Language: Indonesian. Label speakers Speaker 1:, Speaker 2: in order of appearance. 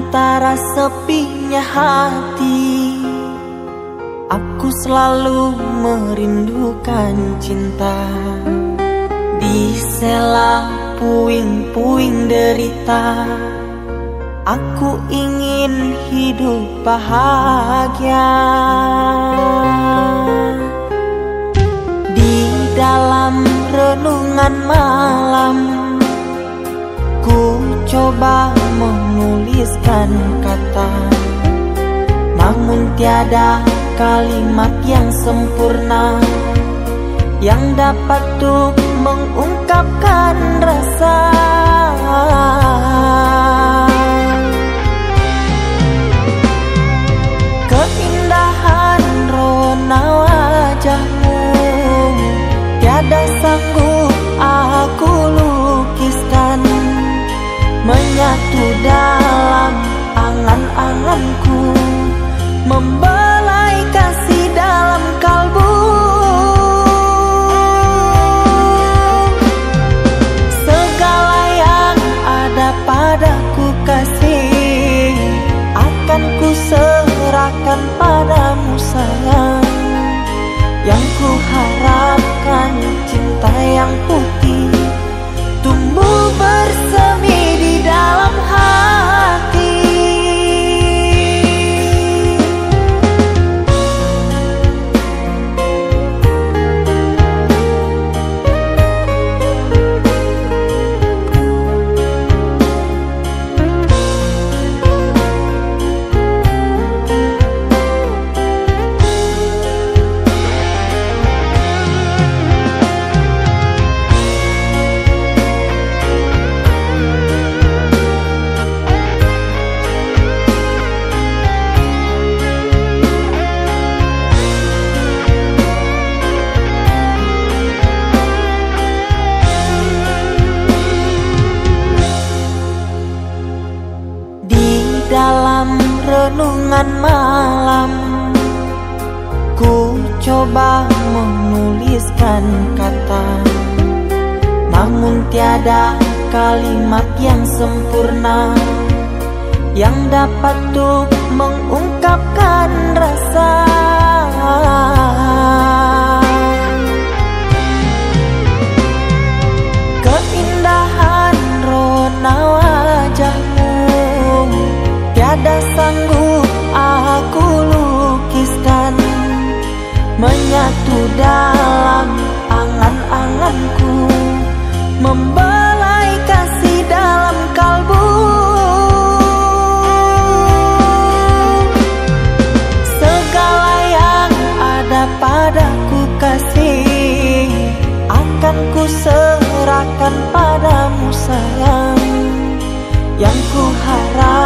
Speaker 1: antara sepinya hati Aku selalu merindukan cinta. Di sela puing-puing derita Aku ingin hidup bahagia. Di dalam renungan malam kata. Namun tiada kalimat yang sempurna Yang dapat untuk mengungkapkan rasa. Keindahan rona wajahmu Tiada sanggup aku lukiskan. Menyatu dalam serahkan padamu renungan malam. Ku coba menuliskan kata. Namun tiada kalimat yang sempurna Yang dapat untuk mengungkapkan Menyatu dalam angan-anganku Membelai kasih dalam kalbu. Segala yang ada padaku kasih Akan ku serahkan padamu sayang. Yang ku putih